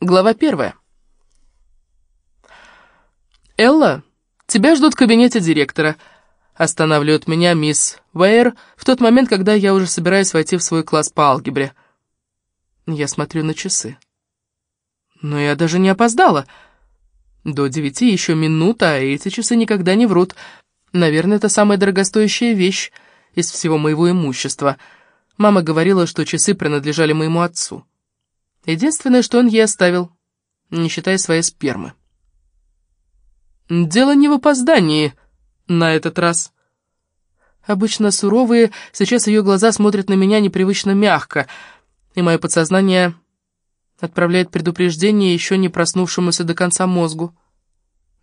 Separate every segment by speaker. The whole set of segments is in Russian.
Speaker 1: Глава первая. «Элла, тебя ждут в кабинете директора», — останавливает меня мисс Уэйр в тот момент, когда я уже собираюсь войти в свой класс по алгебре. Я смотрю на часы. Но я даже не опоздала. До девяти еще минута, а эти часы никогда не врут. Наверное, это самая дорогостоящая вещь из всего моего имущества. Мама говорила, что часы принадлежали моему отцу. Единственное, что он ей оставил, не считая своей спермы. Дело не в опоздании на этот раз. Обычно суровые, сейчас ее глаза смотрят на меня непривычно мягко, и мое подсознание отправляет предупреждение еще не проснувшемуся до конца мозгу.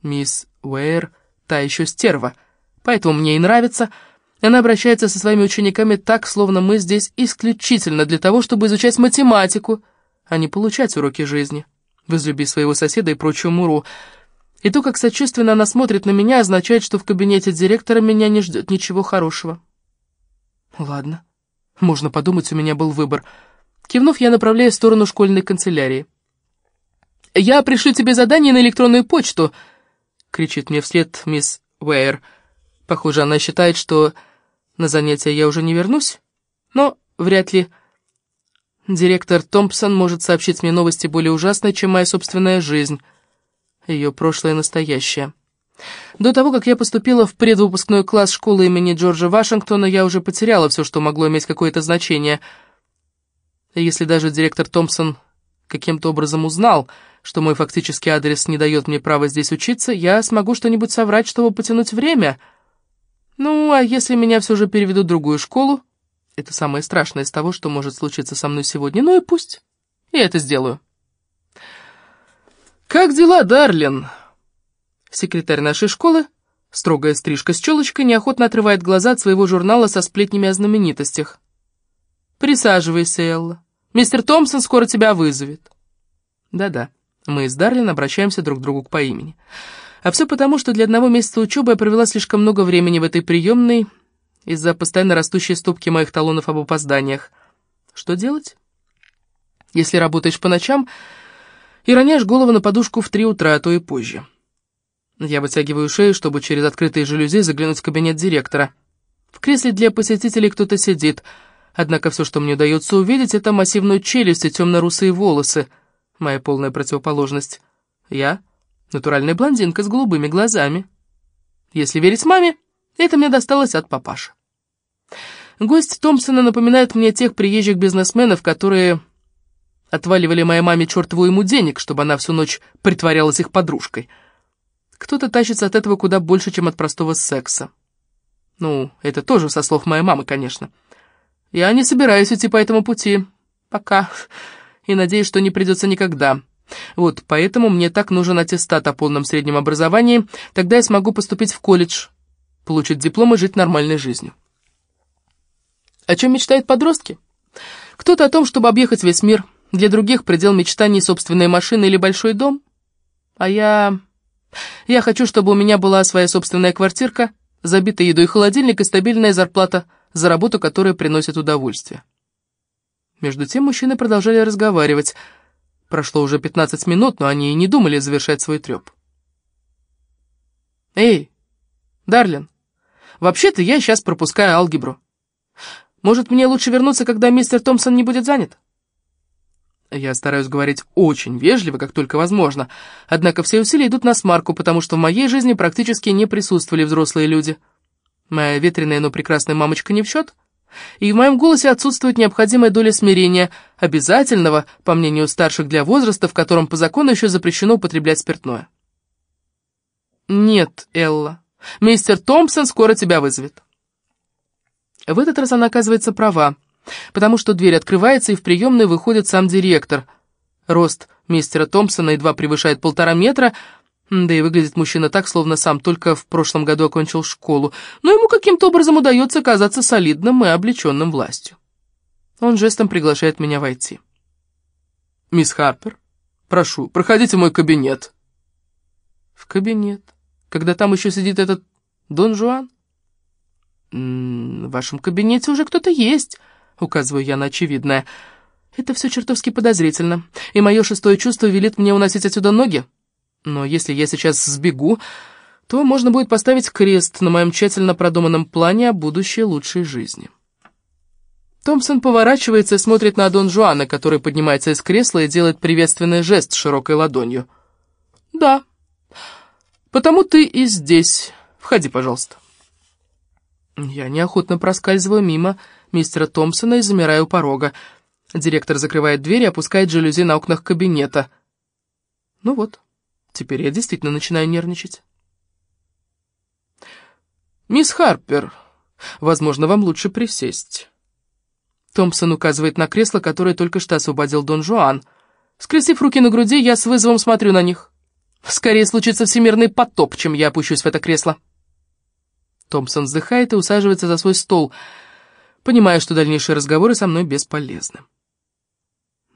Speaker 1: Мисс Уэйр та еще стерва, поэтому мне и нравится. Она обращается со своими учениками так, словно мы здесь исключительно для того, чтобы изучать математику — а не получать уроки жизни. Возлюби своего соседа и прочую муру. И то, как сочувственно она смотрит на меня, означает, что в кабинете директора меня не ждет ничего хорошего. Ладно, можно подумать, у меня был выбор. Кивнув, я направляюсь в сторону школьной канцелярии. «Я пришлю тебе задание на электронную почту!» — кричит мне вслед мисс Уэйр. Похоже, она считает, что на занятия я уже не вернусь, но вряд ли... Директор Томпсон может сообщить мне новости более ужасные, чем моя собственная жизнь. Ее прошлое и настоящее. До того, как я поступила в предвыпускной класс школы имени Джорджа Вашингтона, я уже потеряла все, что могло иметь какое-то значение. если даже директор Томпсон каким-то образом узнал, что мой фактический адрес не дает мне права здесь учиться, я смогу что-нибудь соврать, чтобы потянуть время. Ну, а если меня все же переведут в другую школу, это самое страшное из того, что может случиться со мной сегодня. Ну и пусть. Я это сделаю. «Как дела, Дарлин?» Секретарь нашей школы, строгая стрижка с челочкой, неохотно отрывает глаза от своего журнала со сплетнями о знаменитостях. «Присаживайся, Элла. Мистер Томпсон скоро тебя вызовет». Да-да, мы с Дарлин обращаемся друг к другу по имени. А все потому, что для одного месяца учебы я провела слишком много времени в этой приемной, из-за постоянно растущей стопки моих талонов об опозданиях. Что делать? Если работаешь по ночам и роняешь голову на подушку в три утра, а то и позже. Я вытягиваю шею, чтобы через открытые жалюзи заглянуть в кабинет директора. В кресле для посетителей кто-то сидит, однако все, что мне удается увидеть, это массивную челюсть и темно-русые волосы, моя полная противоположность. Я — натуральная блондинка с голубыми глазами. Если верить маме, это мне досталось от папаши. Гость Томпсона напоминает мне тех приезжих бизнесменов, которые отваливали моей маме чертову ему денег, чтобы она всю ночь притворялась их подружкой. Кто-то тащится от этого куда больше, чем от простого секса. Ну, это тоже со слов моей мамы, конечно. Я не собираюсь идти по этому пути. Пока. И надеюсь, что не придется никогда. Вот, поэтому мне так нужен аттестат о полном среднем образовании, тогда я смогу поступить в колледж, получить диплом и жить нормальной жизнью. О чем мечтают подростки? Кто-то о том, чтобы объехать весь мир, для других предел мечтаний собственная машина или большой дом. А я... Я хочу, чтобы у меня была своя собственная квартирка, забитая едой холодильник и стабильная зарплата за работу, которая приносит удовольствие. Между тем мужчины продолжали разговаривать. Прошло уже 15 минут, но они и не думали завершать свой треп. «Эй, Дарлин, Вообще-то я сейчас пропускаю алгебру. Может, мне лучше вернуться, когда мистер Томпсон не будет занят? Я стараюсь говорить очень вежливо, как только возможно, однако все усилия идут на смарку, потому что в моей жизни практически не присутствовали взрослые люди. Моя ветреная, но прекрасная мамочка не в счет, и в моем голосе отсутствует необходимая доля смирения, обязательного, по мнению старших для возраста, в котором по закону еще запрещено употреблять спиртное. «Нет, Элла, Мистер Томпсон скоро тебя вызовет». В этот раз она оказывается права, потому что дверь открывается, и в приемную выходит сам директор. Рост мистера Томпсона едва превышает полтора метра, да и выглядит мужчина так, словно сам только в прошлом году окончил школу, но ему каким-то образом удается казаться солидным и облеченным властью. Он жестом приглашает меня войти. «Мисс Харпер, прошу, проходите в мой кабинет». «В кабинет?» Когда там еще сидит этот Дон Жуан? «В вашем кабинете уже кто-то есть», — указываю я на очевидное. Это все чертовски подозрительно, и мое шестое чувство велит мне уносить отсюда ноги. Но если я сейчас сбегу, то можно будет поставить крест на моем тщательно продуманном плане о будущей лучшей жизни. Томпсон поворачивается и смотрит на Дон Жуана, который поднимается из кресла и делает приветственный жест широкой ладонью. «Да, потому ты и здесь. Входи, пожалуйста». Я неохотно проскальзываю мимо мистера Томпсона и замираю у порога. Директор закрывает дверь и опускает жалюзи на окнах кабинета. Ну вот, теперь я действительно начинаю нервничать. «Мисс Харпер, возможно, вам лучше присесть». Томпсон указывает на кресло, которое только что освободил Дон Жуан. Скрестив руки на груди, я с вызовом смотрю на них. Скорее случится всемирный потоп, чем я опущусь в это кресло. Томпсон вздыхает и усаживается за свой стол, понимая, что дальнейшие разговоры со мной бесполезны.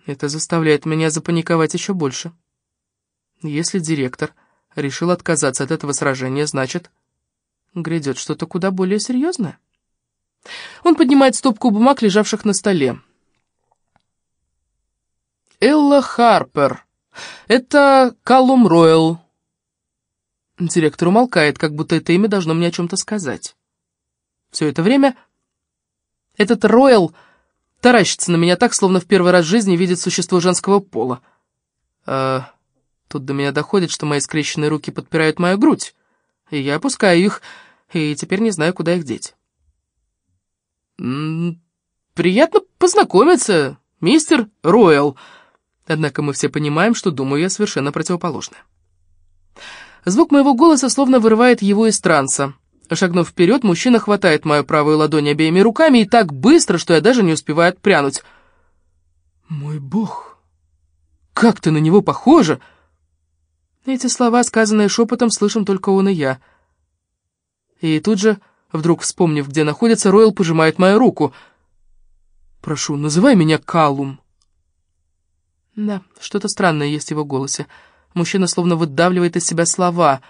Speaker 1: Это заставляет меня запаниковать еще больше. Если директор решил отказаться от этого сражения, значит, грядет что-то куда более серьезное. Он поднимает стопку бумаг, лежавших на столе. Элла Харпер. Это Каллум Ройл. Директор умолкает, как будто это имя должно мне о чем-то сказать. Все это время этот Ройл таращится на меня так, словно в первый раз в жизни видит существо женского пола. А, тут до меня доходит, что мои скрещенные руки подпирают мою грудь, и я опускаю их, и теперь не знаю, куда их деть. «Приятно познакомиться, мистер Ройл», однако мы все понимаем, что думаю я совершенно противоположное. Звук моего голоса словно вырывает его из транса. Шагнув вперед, мужчина хватает мою правую ладонь обеими руками и так быстро, что я даже не успеваю отпрянуть. «Мой бог, как ты на него похожа!» Эти слова, сказанные шепотом, слышим только он и я. И тут же, вдруг вспомнив, где находится, Ройл пожимает мою руку. «Прошу, называй меня Калум». Да, что-то странное есть в его голосе. Мужчина словно выдавливает из себя слова.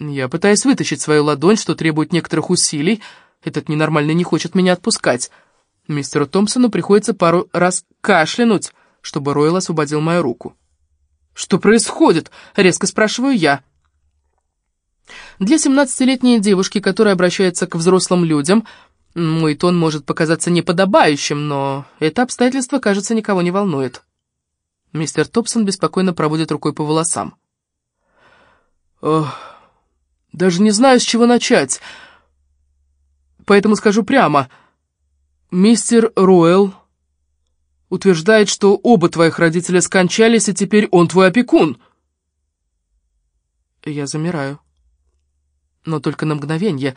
Speaker 1: Я пытаюсь вытащить свою ладонь, что требует некоторых усилий. Этот ненормальный не хочет меня отпускать. Мистеру Томпсону приходится пару раз кашлянуть, чтобы Ройл освободил мою руку. «Что происходит?» — резко спрашиваю я. Для семнадцатилетней девушки, которая обращается к взрослым людям, мой тон может показаться неподобающим, но это обстоятельство, кажется, никого не волнует. Мистер Топсон беспокойно проводит рукой по волосам. «Ох, даже не знаю, с чего начать. Поэтому скажу прямо. Мистер Ройл утверждает, что оба твоих родителя скончались, и теперь он твой опекун». Я замираю. Но только на мгновение.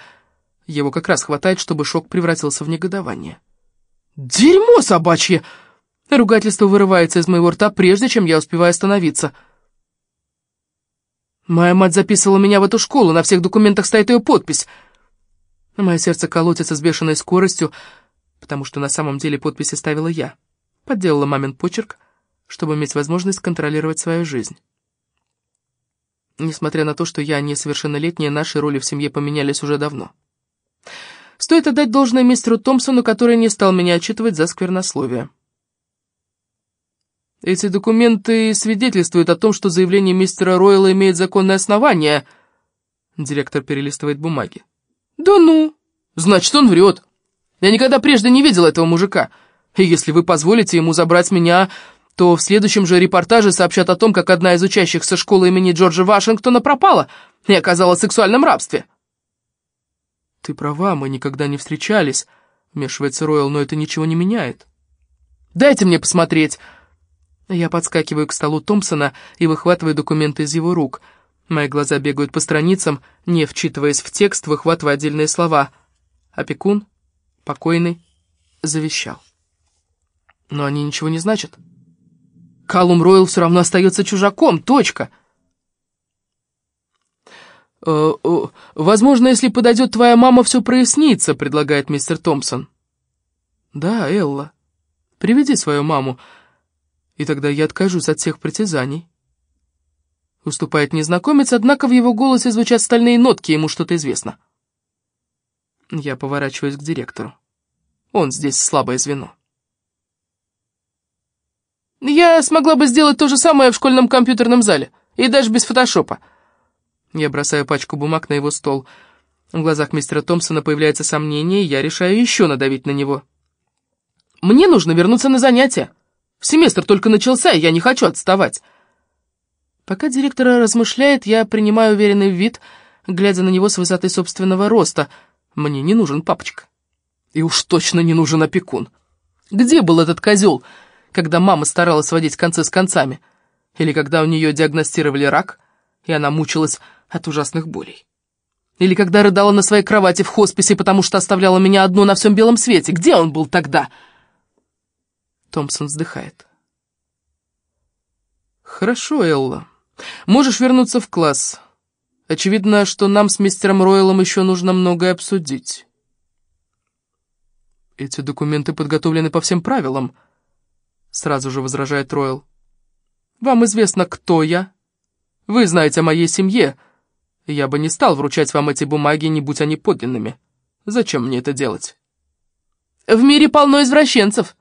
Speaker 1: Его как раз хватает, чтобы шок превратился в негодование. «Дерьмо собачье!» Ругательство вырывается из моего рта, прежде чем я успеваю остановиться. Моя мать записывала меня в эту школу, на всех документах стоит ее подпись. Мое сердце колотится с бешеной скоростью, потому что на самом деле подписи ставила я. Подделала мамин почерк, чтобы иметь возможность контролировать свою жизнь. Несмотря на то, что я несовершеннолетняя, наши роли в семье поменялись уже давно. Стоит отдать должное мистеру Томпсону, который не стал меня отчитывать за сквернословие. Эти документы свидетельствуют о том, что заявление мистера Ройла имеет законное основание. Директор перелистывает бумаги. Да ну, значит, он врет. Я никогда прежде не видел этого мужика. И если вы позволите ему забрать меня, то в следующем же репортаже сообщат о том, как одна из учащихся школы имени Джорджа Вашингтона пропала и оказалась в сексуальном рабстве. «Ты права, мы никогда не встречались», — вмешивается Ройл, — «но это ничего не меняет». «Дайте мне посмотреть», я подскакиваю к столу Томпсона и выхватываю документы из его рук. Мои глаза бегают по страницам, не вчитываясь в текст, выхватывая отдельные слова. Опекун, покойный, завещал. Но они ничего не значат. Калум Ройл все равно остается чужаком, точка. «Э, «Возможно, если подойдет твоя мама, все прояснится», — предлагает мистер Томпсон. «Да, Элла, приведи свою маму», и тогда я откажусь от всех притязаний. Уступает незнакомец, однако в его голосе звучат стальные нотки, ему что-то известно. Я поворачиваюсь к директору. Он здесь слабое звено. Я смогла бы сделать то же самое в школьном компьютерном зале, и даже без фотошопа. Я бросаю пачку бумаг на его стол. В глазах мистера Томпсона появляется сомнение, и я решаю еще надавить на него. Мне нужно вернуться на занятия. Семестр только начался, и я не хочу отставать. Пока директор размышляет, я принимаю уверенный вид, глядя на него с высоты собственного роста. Мне не нужен папочка. И уж точно не нужен опекун. Где был этот козел, когда мама старалась сводить концы с концами? Или когда у нее диагностировали рак, и она мучилась от ужасных болей? Или когда рыдала на своей кровати в хосписе, потому что оставляла меня одну на всем белом свете? Где он был тогда?» Томпсон вздыхает. «Хорошо, Элла. Можешь вернуться в класс. Очевидно, что нам с мистером Ройлом еще нужно многое обсудить». «Эти документы подготовлены по всем правилам», — сразу же возражает Ройл. «Вам известно, кто я. Вы знаете о моей семье. Я бы не стал вручать вам эти бумаги, не будь они подлинными. Зачем мне это делать?» «В мире полно извращенцев», —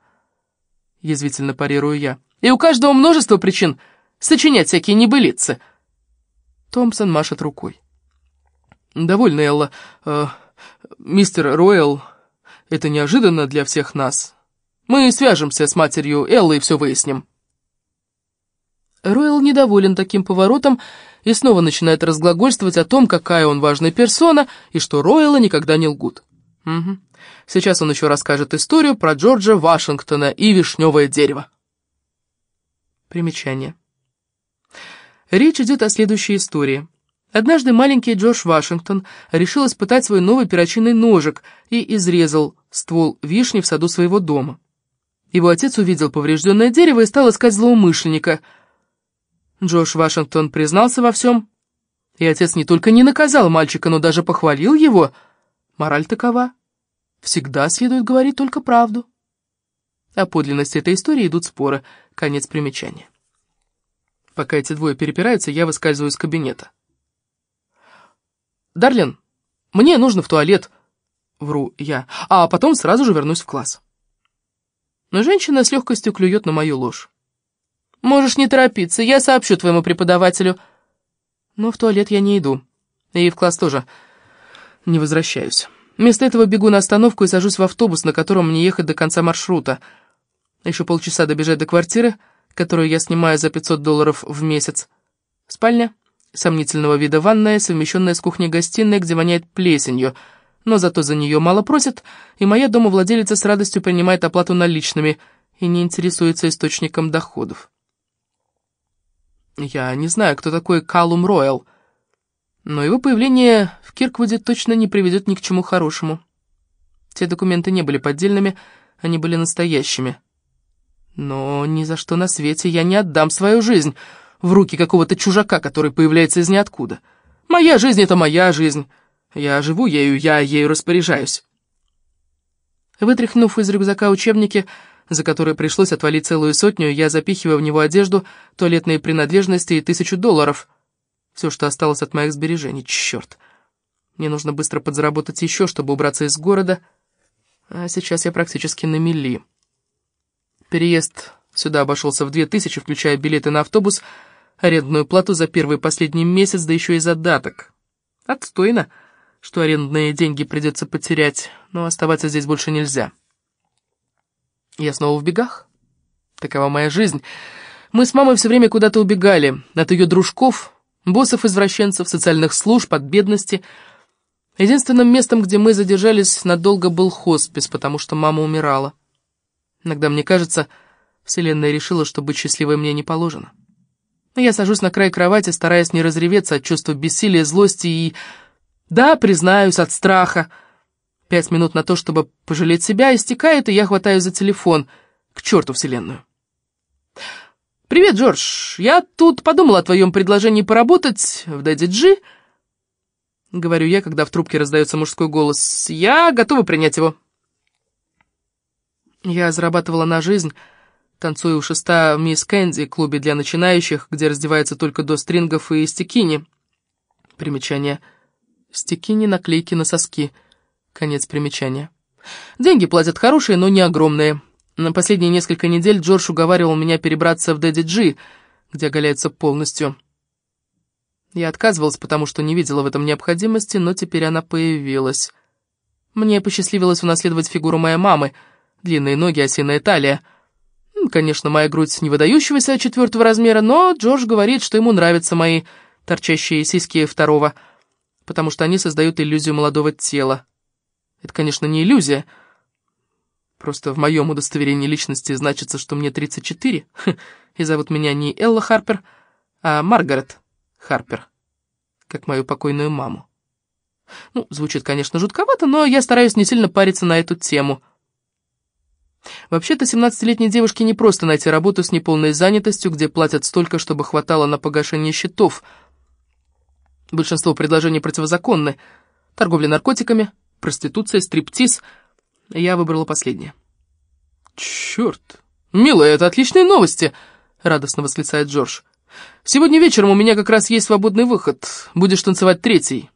Speaker 1: язвительно парирую я. «И у каждого множество причин сочинять всякие небылицы». Томпсон машет рукой. «Довольно, Элла. Э, мистер Ройл, это неожиданно для всех нас. Мы свяжемся с матерью Эллы и все выясним». Ройл недоволен таким поворотом и снова начинает разглагольствовать о том, какая он важная персона и что Ройла никогда не лгут. Угу. Сейчас он еще расскажет историю про Джорджа Вашингтона и вишневое дерево. Примечание. Речь идет о следующей истории. Однажды маленький Джордж Вашингтон решил испытать свой новый перочинный ножик и изрезал ствол вишни в саду своего дома. Его отец увидел поврежденное дерево и стал искать злоумышленника. Джордж Вашингтон признался во всем, и отец не только не наказал мальчика, но даже похвалил его. Мораль такова. Всегда следует говорить только правду. О подлинности этой истории идут споры. Конец примечания. Пока эти двое перепираются, я выскальзываю из кабинета. «Дарлин, мне нужно в туалет», — вру я, а потом сразу же вернусь в класс. Но женщина с легкостью клюет на мою ложь. «Можешь не торопиться, я сообщу твоему преподавателю». Но в туалет я не иду, и в класс тоже не возвращаюсь. Вместо этого бегу на остановку и сажусь в автобус, на котором мне ехать до конца маршрута. Еще полчаса добежать до квартиры, которую я снимаю за 500 долларов в месяц. Спальня, сомнительного вида ванная, совмещенная с кухней-гостиной, где воняет плесенью, но зато за нее мало просят, и моя домовладелица с радостью принимает оплату наличными и не интересуется источником доходов. Я не знаю, кто такой Калум Ройл, но его появление в Кирквуде точно не приведет ни к чему хорошему. Те документы не были поддельными, они были настоящими. Но ни за что на свете я не отдам свою жизнь в руки какого-то чужака, который появляется из ниоткуда. Моя жизнь — это моя жизнь. Я живу ею, я ею распоряжаюсь. Вытряхнув из рюкзака учебники, за которые пришлось отвалить целую сотню, я запихиваю в него одежду, туалетные принадлежности и тысячу долларов. Все, что осталось от моих сбережений, черт. Мне нужно быстро подзаработать еще, чтобы убраться из города, а сейчас я практически на мели. Переезд сюда обошелся в две тысячи, включая билеты на автобус, арендную плату за первый и последний месяц, да еще и задаток. Отстойно, что арендные деньги придется потерять, но оставаться здесь больше нельзя. Я снова в бегах. Такова моя жизнь. Мы с мамой все время куда-то убегали. От ее дружков, боссов-извращенцев, социальных служб, от бедности. Единственным местом, где мы задержались надолго, был хоспис, потому что мама умирала. Иногда мне кажется, Вселенная решила, что быть счастливой мне не положено. Я сажусь на край кровати, стараясь не разреветься от чувства бессилия, злости и... Да, признаюсь, от страха. Пять минут на то, чтобы пожалеть себя, истекает, и я хватаю за телефон. К черту вселенную. «Привет, Джордж. Я тут подумал о твоем предложении поработать в Дэдди Джи». Говорю я, когда в трубке раздается мужской голос. «Я готова принять его». Я зарабатывала на жизнь, танцуя у шеста «Мисс Кэнди» клубе для начинающих, где раздеваются только до стрингов и стекини. Примечание. Стекини, наклейки на соски. Конец примечания. Деньги платят хорошие, но не огромные. На последние несколько недель Джордж уговаривал меня перебраться в Дэдди Джи, где оголяются полностью. Я отказывалась, потому что не видела в этом необходимости, но теперь она появилась. Мне посчастливилось унаследовать фигуру моей мамы, длинные ноги, осиная талия. Конечно, моя грудь не выдающегося четвертого размера, но Джордж говорит, что ему нравятся мои торчащие сиськи второго, потому что они создают иллюзию молодого тела. Это, конечно, не иллюзия, просто в моем удостоверении личности значится, что мне 34, и зовут меня не Элла Харпер, а Маргарет Харпер, как мою покойную маму. Ну, звучит, конечно, жутковато, но я стараюсь не сильно париться на эту тему. Вообще-то, 17-летней девушке не просто найти работу с неполной занятостью, где платят столько, чтобы хватало на погашение счетов. Большинство предложений противозаконны. Торговля наркотиками, проституция, стриптиз. Я выбрала последнее. «Черт! Милая, это отличные новости!» — радостно восклицает Джордж. «Сегодня вечером у меня как раз есть свободный выход. Будешь танцевать третий».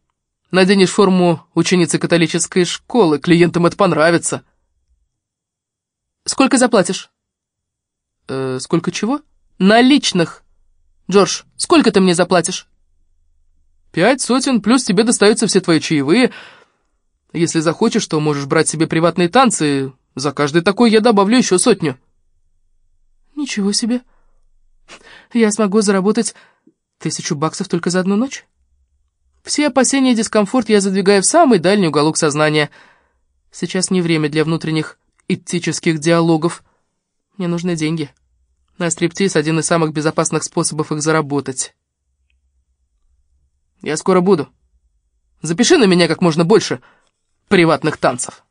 Speaker 1: Наденешь форму ученицы католической школы, клиентам это понравится. Сколько заплатишь? Э, сколько чего? Наличных. Джордж, сколько ты мне заплатишь? Пять сотен, плюс тебе достаются все твои чаевые. Если захочешь, то можешь брать себе приватные танцы. За каждый такой я добавлю еще сотню. Ничего себе. Я смогу заработать тысячу баксов только за одну ночь? Все опасения и дискомфорт я задвигаю в самый дальний уголок сознания. Сейчас не время для внутренних этических диалогов. Мне нужны деньги. На стриптиз — один из самых безопасных способов их заработать. Я скоро буду. Запиши на меня как можно больше приватных танцев.